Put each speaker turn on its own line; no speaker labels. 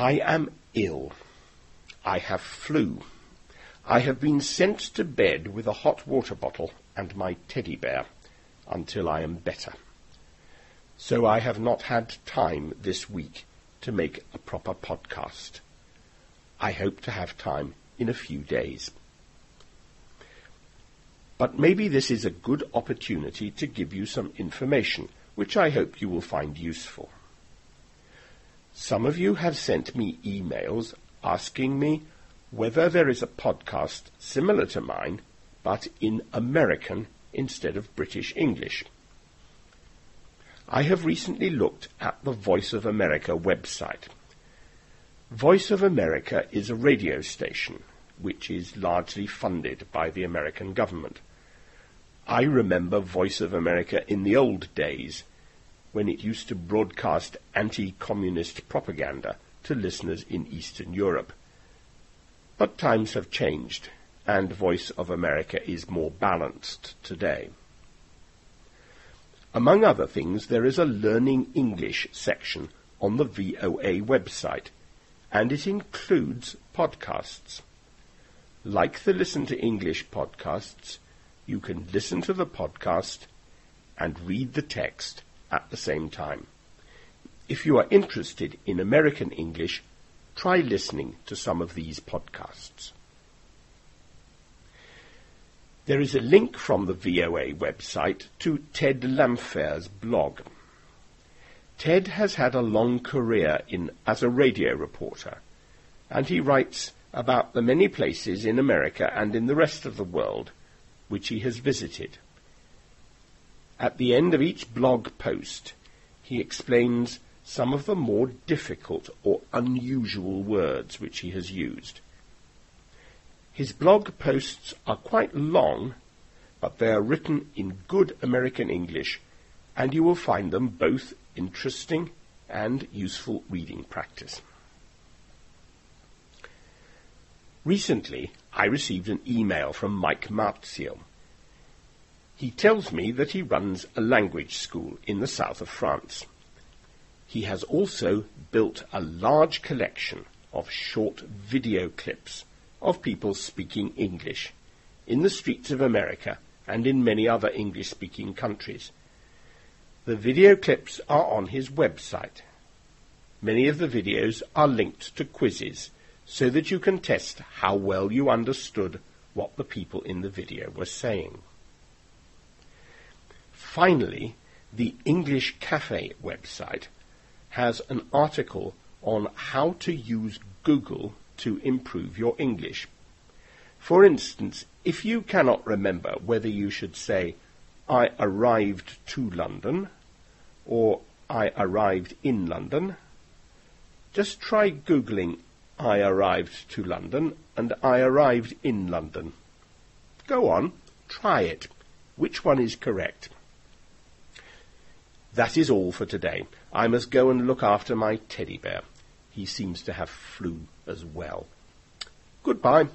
I am ill. I have flu. I have been sent to bed with a hot water bottle and my teddy bear until I am better. So I have not had time this week to make a proper podcast. I hope to have time in a few days. But maybe this is a good opportunity to give you some information, which I hope you will find useful. Some of you have sent me emails asking me whether there is a podcast similar to mine, but in American instead of British English. I have recently looked at the Voice of America website. Voice of America is a radio station which is largely funded by the American government. I remember Voice of America in the old days when it used to broadcast anti-communist propaganda to listeners in Eastern Europe. But times have changed, and Voice of America is more balanced today. Among other things, there is a Learning English section on the VOA website, and it includes podcasts. Like the Listen to English podcasts, you can listen to the podcast and read the text at the same time. If you are interested in American English, try listening to some of these podcasts. There is a link from the VOA website to Ted Landphair's blog. Ted has had a long career in, as a radio reporter, and he writes about the many places in America and in the rest of the world which he has visited. At the end of each blog post, he explains some of the more difficult or unusual words which he has used. His blog posts are quite long, but they are written in good American English, and you will find them both interesting and useful reading practice. Recently, I received an email from Mike Marzio. He tells me that he runs a language school in the south of France. He has also built a large collection of short video clips of people speaking English in the streets of America and in many other English-speaking countries. The video clips are on his website. Many of the videos are linked to quizzes so that you can test how well you understood what the people in the video were saying. Finally, the English Cafe website has an article on how to use Google to improve your English. For instance, if you cannot remember whether you should say, I arrived to London or I arrived in London, just try Googling I arrived to London and I arrived in London. Go on, try it. Which one is correct? That is all for today. I must go and look after my teddy bear. He seems to have flu as well. Goodbye.